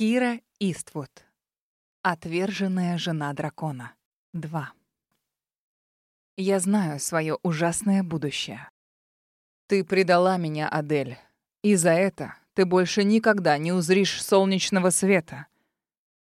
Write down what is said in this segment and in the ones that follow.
Кира Иствуд. Отверженная жена дракона. 2. Я знаю свое ужасное будущее. Ты предала меня, Адель, и за это ты больше никогда не узришь солнечного света.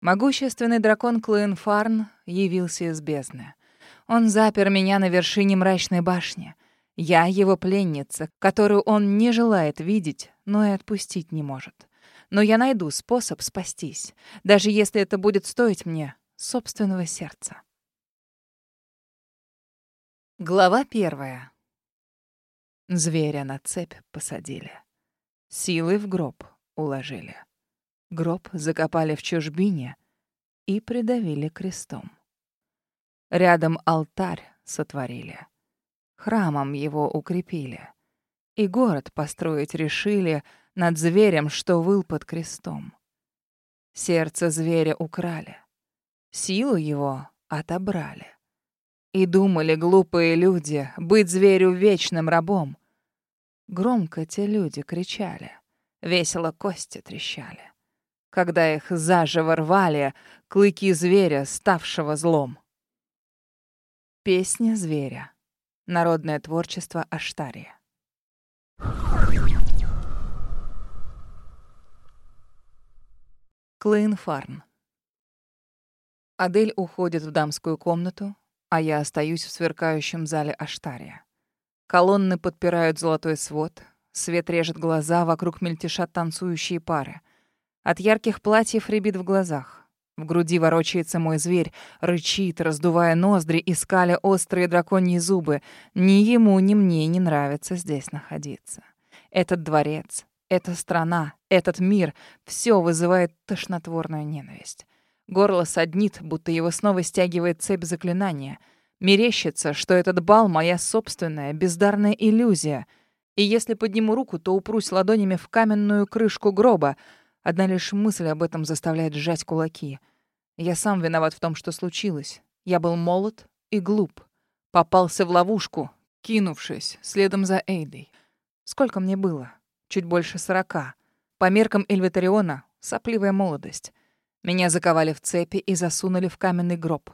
Могущественный дракон Клоенфарн явился из бездны. Он запер меня на вершине мрачной башни. Я его пленница, которую он не желает видеть, но и отпустить не может. Но я найду способ спастись, даже если это будет стоить мне собственного сердца. Глава первая. Зверя на цепь посадили. Силы в гроб уложили. Гроб закопали в чужбине и придавили крестом. Рядом алтарь сотворили. Храмом его укрепили. И город построить решили над зверем, что выл под крестом. Сердце зверя украли. Силу его отобрали. И думали глупые люди быть зверю вечным рабом. Громко те люди кричали, весело кости трещали когда их заживо рвали клыки зверя, ставшего злом. Песня зверя. Народное творчество Аштария. Клейн Фарн. Адель уходит в дамскую комнату, а я остаюсь в сверкающем зале Аштария. Колонны подпирают золотой свод, свет режет глаза, вокруг мельтешат танцующие пары. От ярких платьев рябит в глазах. В груди ворочается мой зверь, рычит, раздувая ноздри и скаля острые драконьи зубы. Ни ему, ни мне не нравится здесь находиться. Этот дворец, эта страна, этот мир — все вызывает тошнотворную ненависть. Горло саднит, будто его снова стягивает цепь заклинания. Мерещится, что этот бал — моя собственная, бездарная иллюзия. И если подниму руку, то упрусь ладонями в каменную крышку гроба — Одна лишь мысль об этом заставляет сжать кулаки. Я сам виноват в том, что случилось. Я был молод и глуп. Попался в ловушку, кинувшись следом за Эйдой. Сколько мне было? Чуть больше сорока. По меркам Эльвитариона — сопливая молодость. Меня заковали в цепи и засунули в каменный гроб.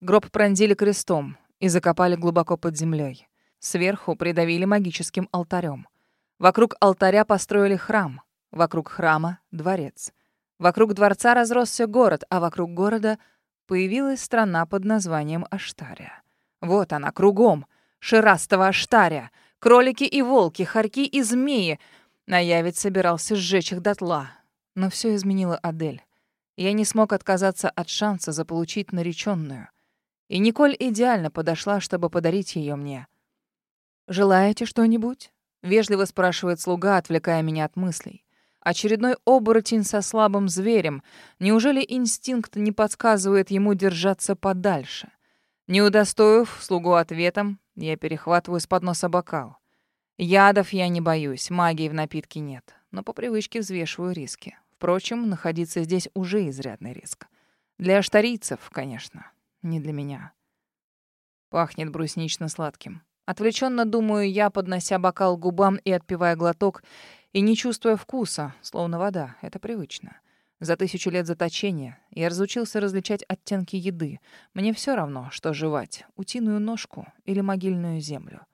Гроб пронзили крестом и закопали глубоко под землей. Сверху придавили магическим алтарем. Вокруг алтаря построили храм — Вокруг храма — дворец. Вокруг дворца разросся город, а вокруг города появилась страна под названием Аштария. Вот она, кругом. Ширастого Аштария. Кролики и волки, хорьки и змеи. А ведь собирался сжечь их дотла. Но все изменило Адель. Я не смог отказаться от шанса заполучить нареченную. И Николь идеально подошла, чтобы подарить ее мне. «Желаете что-нибудь?» — вежливо спрашивает слуга, отвлекая меня от мыслей. Очередной оборотень со слабым зверем. Неужели инстинкт не подсказывает ему держаться подальше? Не удостоив слугу ответом, я перехватываю с подноса бокал. Ядов я не боюсь, магии в напитке нет, но по привычке взвешиваю риски. Впрочем, находиться здесь уже изрядный риск. Для аштарийцев, конечно, не для меня. Пахнет бруснично-сладким. Отвлеченно думаю я, поднося бокал к губам и отпивая глоток, и не чувствуя вкуса, словно вода. Это привычно. За тысячу лет заточения я разучился различать оттенки еды. Мне все равно, что жевать — утиную ножку или могильную землю.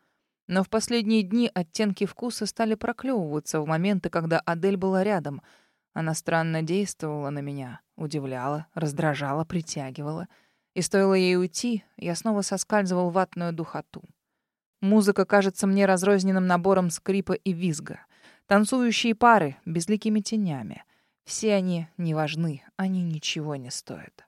Но в последние дни оттенки вкуса стали проклевываться в моменты, когда Адель была рядом. Она странно действовала на меня, удивляла, раздражала, притягивала. И стоило ей уйти, я снова соскальзывал в ватную духоту. Музыка кажется мне разрозненным набором скрипа и визга — Танцующие пары, безликими тенями. Все они не важны, они ничего не стоят.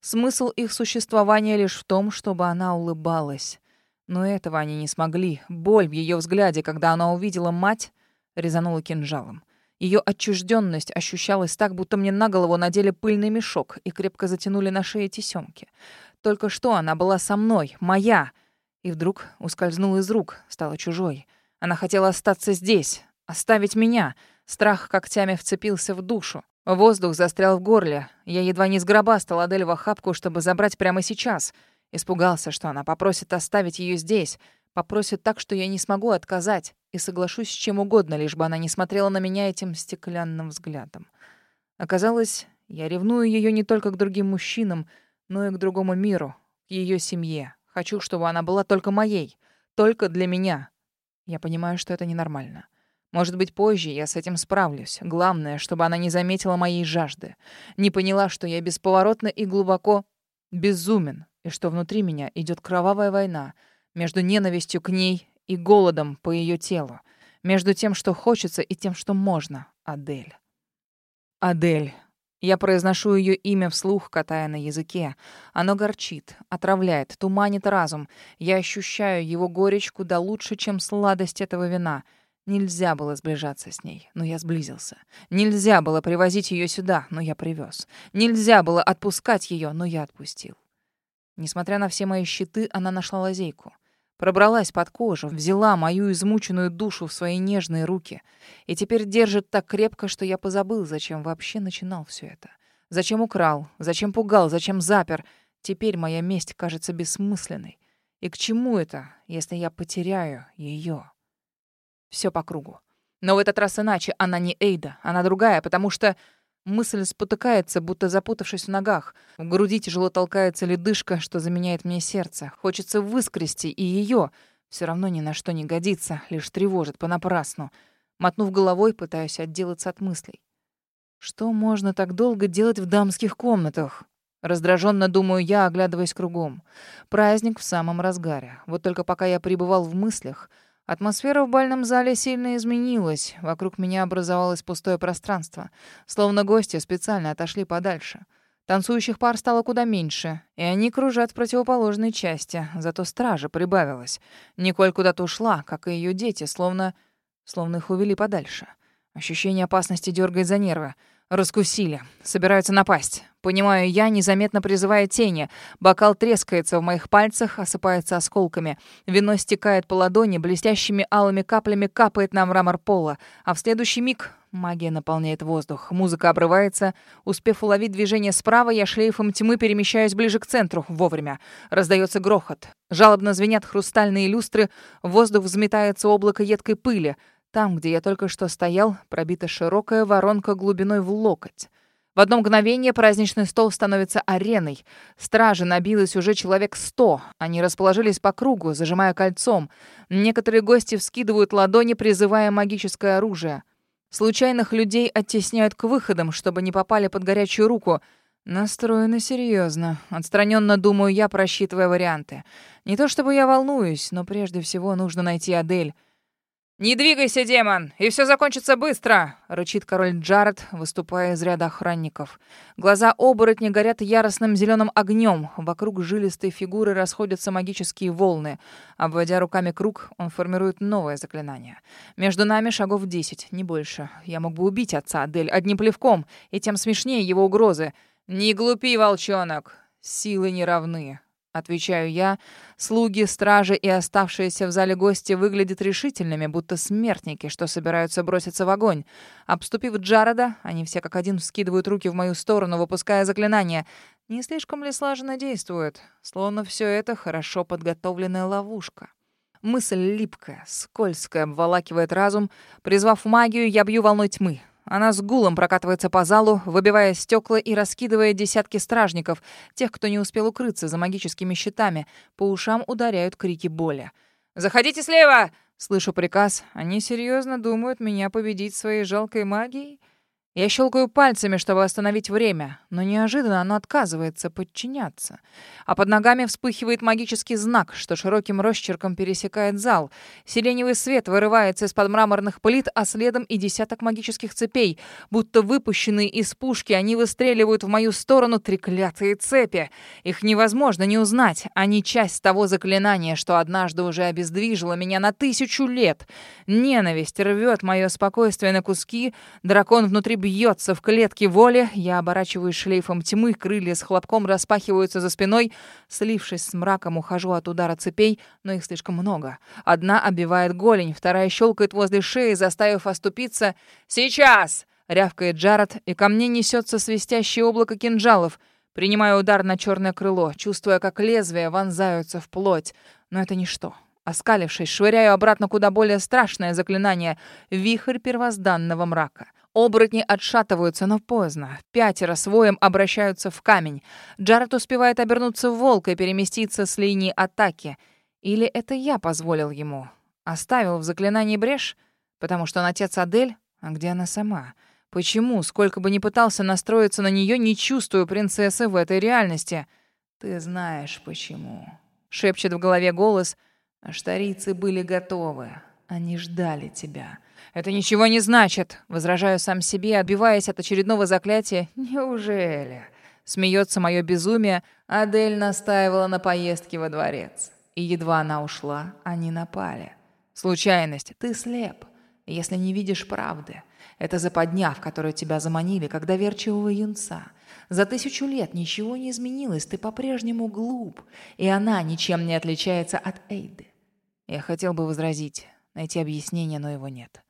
Смысл их существования лишь в том, чтобы она улыбалась. Но этого они не смогли. Боль в ее взгляде, когда она увидела мать, резанула кинжалом. Ее отчужденность ощущалась так, будто мне на голову надели пыльный мешок и крепко затянули на шее тесемки. Только что она была со мной, моя, и вдруг ускользнула из рук, стала чужой. Она хотела остаться здесь, Оставить меня. Страх когтями вцепился в душу. Воздух застрял в горле. Я едва не сгробастал Адель в охапку, чтобы забрать прямо сейчас. Испугался, что она попросит оставить ее здесь. Попросит так, что я не смогу отказать. И соглашусь с чем угодно, лишь бы она не смотрела на меня этим стеклянным взглядом. Оказалось, я ревную ее не только к другим мужчинам, но и к другому миру, к ее семье. Хочу, чтобы она была только моей, только для меня. Я понимаю, что это ненормально. Может быть, позже я с этим справлюсь. Главное, чтобы она не заметила моей жажды, не поняла, что я бесповоротно и глубоко безумен, и что внутри меня идет кровавая война между ненавистью к ней и голодом по ее телу, между тем, что хочется, и тем, что можно. Адель. Адель. Я произношу ее имя вслух, катая на языке. Оно горчит, отравляет, туманит разум. Я ощущаю его горечь куда лучше, чем сладость этого вина. Нельзя было сближаться с ней, но я сблизился. Нельзя было привозить ее сюда, но я привез. Нельзя было отпускать ее, но я отпустил. Несмотря на все мои щиты, она нашла лазейку. Пробралась под кожу, взяла мою измученную душу в свои нежные руки и теперь держит так крепко, что я позабыл, зачем вообще начинал все это. Зачем украл, зачем пугал, зачем запер. Теперь моя месть кажется бессмысленной. И к чему это, если я потеряю ее? Все по кругу. Но в этот раз иначе. Она не Эйда, она другая, потому что Мысль спотыкается, будто запутавшись в ногах. В груди тяжело толкается ледышка, что заменяет мне сердце. Хочется выскрести и ее. Все равно ни на что не годится, лишь тревожит понапрасну. Мотнув головой, пытаюсь отделаться от мыслей. Что можно так долго делать в дамских комнатах? Раздраженно думаю я, оглядываясь кругом. Праздник в самом разгаре. Вот только пока я пребывал в мыслях, Атмосфера в бальном зале сильно изменилась. Вокруг меня образовалось пустое пространство. Словно гости специально отошли подальше. Танцующих пар стало куда меньше, и они кружат в противоположной части, зато стража прибавилась. Николь куда-то ушла, как и ее дети, словно... словно их увели подальше. Ощущение опасности дергает за нервы. Раскусили. Собираются напасть. Понимаю я, незаметно призывая тени. Бокал трескается в моих пальцах, осыпается осколками. Вино стекает по ладони, блестящими алыми каплями капает на мрамор пола. А в следующий миг магия наполняет воздух. Музыка обрывается. Успев уловить движение справа, я шлейфом тьмы перемещаюсь ближе к центру. Вовремя. Раздается грохот. Жалобно звенят хрустальные люстры. Воздух взметается облако едкой пыли. Там, где я только что стоял, пробита широкая воронка глубиной в локоть. В одно мгновение праздничный стол становится ареной. Стражи набилось уже человек сто. Они расположились по кругу, зажимая кольцом. Некоторые гости вскидывают ладони, призывая магическое оружие. Случайных людей оттесняют к выходам, чтобы не попали под горячую руку. Настроено серьезно. Отстраненно думаю я, просчитывая варианты. Не то чтобы я волнуюсь, но прежде всего нужно найти Адель. «Не двигайся, демон, и все закончится быстро!» — рычит король Джаред, выступая из ряда охранников. Глаза оборотня горят яростным зеленым огнем. Вокруг жилистой фигуры расходятся магические волны. Обводя руками круг, он формирует новое заклинание. Между нами шагов десять, не больше. Я мог бы убить отца Адель одним плевком, и тем смешнее его угрозы. «Не глупи, волчонок! Силы не равны!» Отвечаю я. Слуги, стражи и оставшиеся в зале гости выглядят решительными, будто смертники, что собираются броситься в огонь. Обступив Джарода, они все как один вскидывают руки в мою сторону, выпуская заклинание. Не слишком ли слаженно действует? Словно все это хорошо подготовленная ловушка. Мысль липкая, скользкая, обволакивает разум. Призвав магию, я бью волной тьмы. Она с гулом прокатывается по залу, выбивая стекла и раскидывая десятки стражников, тех, кто не успел укрыться за магическими щитами. По ушам ударяют крики боли. «Заходите слева!» Слышу приказ. Они серьезно думают меня победить своей жалкой магией? Я щелкаю пальцами, чтобы остановить время, но неожиданно оно отказывается подчиняться. А под ногами вспыхивает магический знак, что широким росчерком пересекает зал. Сиреневый свет вырывается из-под мраморных плит, а следом и десяток магических цепей. Будто выпущенные из пушки, они выстреливают в мою сторону треклятые цепи. Их невозможно не узнать. Они часть того заклинания, что однажды уже обездвижило меня на тысячу лет. Ненависть рвет мое спокойствие на куски. Дракон внутри бьется в клетке воли. Я оборачиваюсь шлейфом тьмы, крылья с хлопком распахиваются за спиной. Слившись с мраком, ухожу от удара цепей, но их слишком много. Одна оббивает голень, вторая щелкает возле шеи, заставив оступиться. «Сейчас!» — рявкает Джаред, и ко мне несется свистящее облако кинжалов. Принимаю удар на черное крыло, чувствуя, как лезвия вонзаются в плоть. Но это ничто. Оскалившись, швыряю обратно куда более страшное заклинание — вихрь первозданного мрака. Оборотни отшатываются, но поздно. Пятеро своим обращаются в камень. Джаред успевает обернуться в волка и переместиться с линии атаки. Или это я позволил ему? Оставил в заклинании брешь? Потому что он отец Адель? А где она сама? Почему, сколько бы ни пытался настроиться на нее, не чувствую принцессы в этой реальности? Ты знаешь почему. Шепчет в голове голос. Аштарицы были готовы. Они ждали тебя. Это ничего не значит, возражаю сам себе, отбиваясь от очередного заклятия. Неужели? Смеется мое безумие. Адель настаивала на поездке во дворец. И едва она ушла, они напали. Случайность. Ты слеп, если не видишь правды. Это западня, в которую тебя заманили, как доверчивого юнца. За тысячу лет ничего не изменилось, ты по-прежнему глуп, и она ничем не отличается от Эйды. Я хотел бы возразить, найти объяснение, но его нет.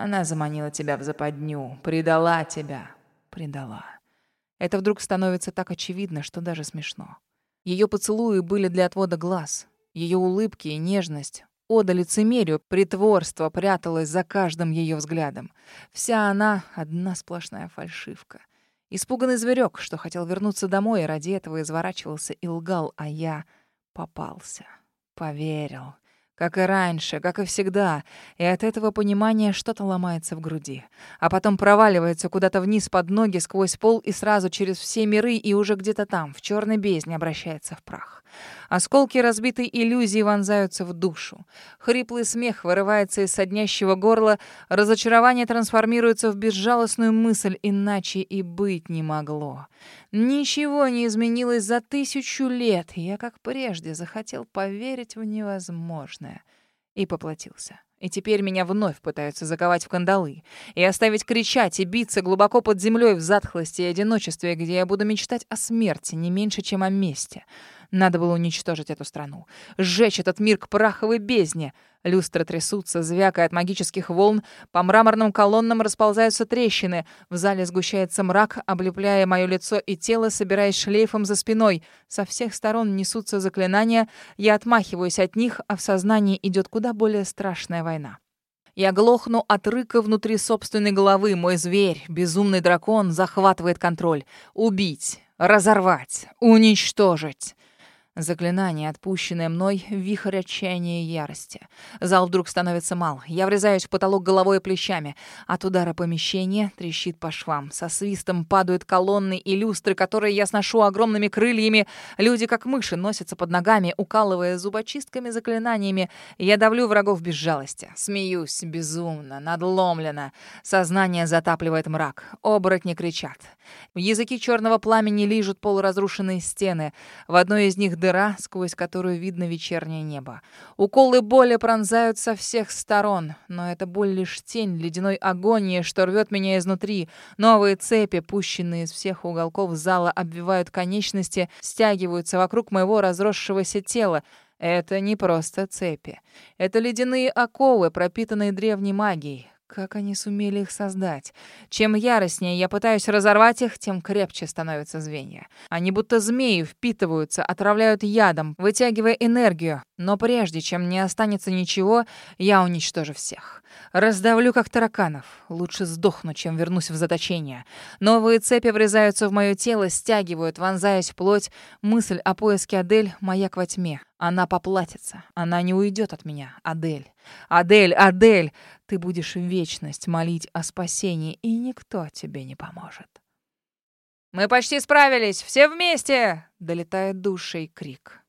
Она заманила тебя в западню, предала тебя, предала. Это вдруг становится так очевидно, что даже смешно. Ее поцелуи были для отвода глаз. Ее улыбки и нежность Ода лицемерию, притворство пряталось за каждым ее взглядом. Вся она — одна сплошная фальшивка. Испуганный зверек, что хотел вернуться домой, и ради этого изворачивался и лгал, а я попался. Поверил. Как и раньше, как и всегда. И от этого понимания что-то ломается в груди. А потом проваливается куда-то вниз под ноги, сквозь пол и сразу через все миры, и уже где-то там, в черной бездне, обращается в прах. Осколки разбитой иллюзии вонзаются в душу. Хриплый смех вырывается из соднящего горла, разочарование трансформируется в безжалостную мысль, иначе и быть не могло. Ничего не изменилось за тысячу лет. Я, как прежде, захотел поверить в невозможное. И поплатился. И теперь меня вновь пытаются заковать в кандалы и оставить кричать и биться глубоко под землей в затхлости и одиночестве, где я буду мечтать о смерти не меньше, чем о мести. Надо было уничтожить эту страну. Сжечь этот мир к праховой бездне. Люстры трясутся, звякая от магических волн. По мраморным колоннам расползаются трещины. В зале сгущается мрак, облепляя мое лицо и тело, собираясь шлейфом за спиной. Со всех сторон несутся заклинания. Я отмахиваюсь от них, а в сознании идет куда более страшная война. Я глохну от рыка внутри собственной головы. Мой зверь, безумный дракон, захватывает контроль. Убить, разорвать, уничтожить. Заклинание, отпущенное мной, вихрь отчаяния и ярости. Зал вдруг становится мал. Я врезаюсь в потолок головой и плечами. От удара помещение трещит по швам. Со свистом падают колонны и люстры, которые я сношу огромными крыльями. Люди, как мыши, носятся под ногами, укалывая зубочистками заклинаниями. Я давлю врагов без жалости. Смеюсь безумно, надломленно. Сознание затапливает мрак. Оборотни кричат. Языки черного пламени лижут полуразрушенные стены. В одной из них дыра, сквозь которую видно вечернее небо. Уколы боли пронзают со всех сторон, но это боль лишь тень ледяной агонии, что рвет меня изнутри. Новые цепи, пущенные из всех уголков зала, обвивают конечности, стягиваются вокруг моего разросшегося тела. Это не просто цепи. Это ледяные оковы, пропитанные древней магией. Как они сумели их создать? Чем яростнее я пытаюсь разорвать их, тем крепче становятся звенья. Они будто змеи впитываются, отравляют ядом, вытягивая энергию. Но прежде чем не останется ничего, я уничтожу всех. Раздавлю, как тараканов. Лучше сдохну, чем вернусь в заточение. Новые цепи врезаются в мое тело, стягивают, вонзаясь в плоть. Мысль о поиске Адель — маяк во тьме. Она поплатится. Она не уйдет от меня. Адель. Адель, Адель, ты будешь вечность молить о спасении, и никто тебе не поможет. «Мы почти справились! Все вместе!» — долетает душей крик.